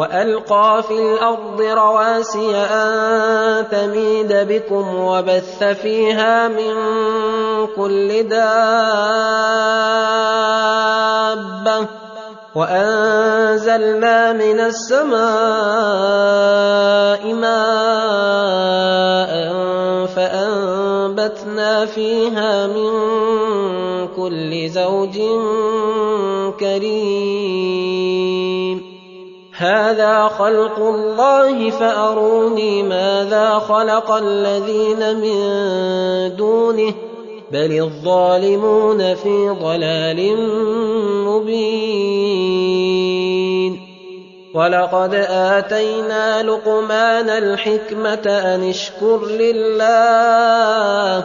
والقى في الأرض رواسي ان تميد بكم وبث فيها من كل دابه وانزلنا من السماء ماء فانبتنا فيها من كل زوج كريم هذا خلق الله فاروني ماذا خلق الذين من دونه بل الظالمون في ضلال مبين ولقد اتينا لقمان الحكمه ان اشكر لله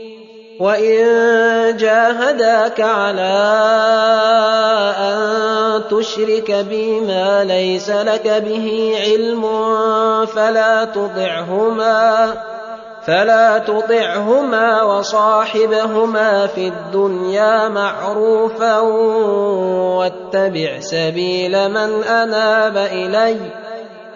وان جاهداك على ان تشرك بي ما ليس لك به علم فلا تطعهما فلا تطعهما وصاحبهما في الدنيا معروفا واتبع سبيل من اناب الي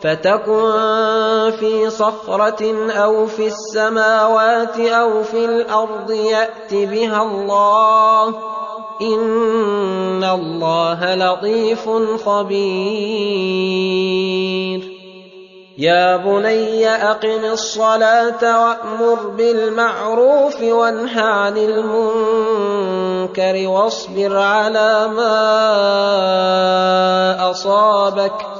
فتكن في صخرة أو في السماوات أو في الأرض يأت بها الله. إن الله لطيف خبير. يا بني أقم الصلاة وأمر بالمعروف وانه عن المنكر واصبر على ما أصابك.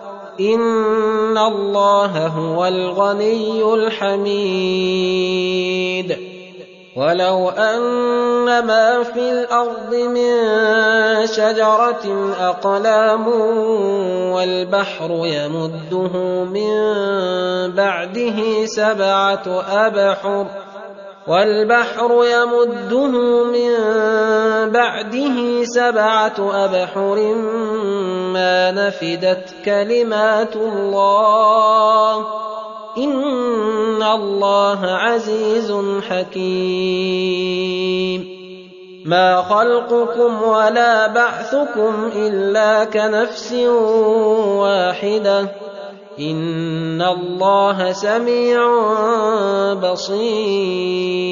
ان الله هو الغني الحميد ولو ان ما في الأرض من شجره اقلام والبحر يمده من بعده سبعه ابحر والبحر يمده من بعده سبعة أبحر ما نفدت كلمات الله. إن الله عزيز حكيم. ما خلقكم ولا بعثكم إلا كنفس واحدة. إن الله سميع بصير.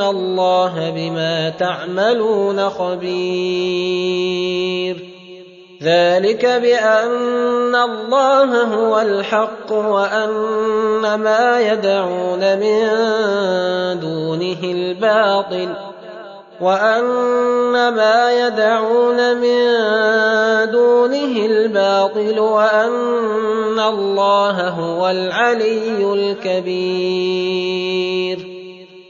وان الله بما تعملون خبير. ذلك بان الله هو الحق وان ما يدعون من دونه الباطل وان ما يدعون من دونه الباطل وان الله هو العلي الكبير.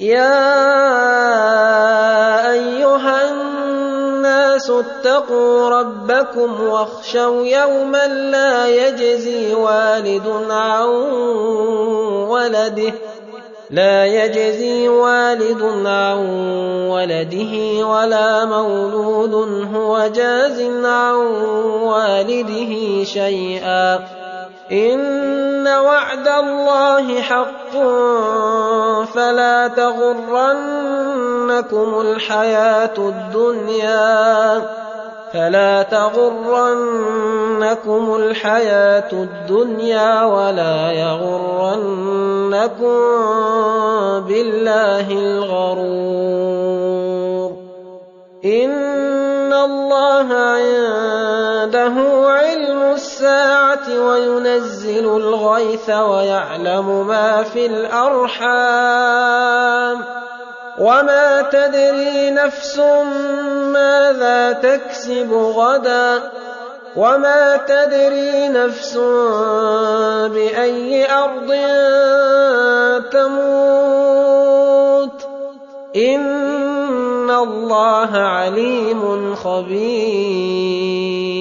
يَا أَيُّهَا النَّاسُ اتَّقُوا رَبَّكُمْ وَاخْشَوْا يَوْمًا لَّا يَجْزِي وَالِدٌ عَن وَلَدِهِ لا يجزي والد عن ولده ولا مولود هو جاز عن والده شيئا إن وعد الله حق فلا تغرنكم الحياة الدنيا فلا تغرنكم الحياة الدنيا ولا يغرنكم بالله الغرور إن الله عنده علم الساعة وينزل الغيث ويعلم ما في الأرحام وما تدري نفس ماذا تكسب غدا وما تدري نفس بأي أرض تموت الله عليم خبير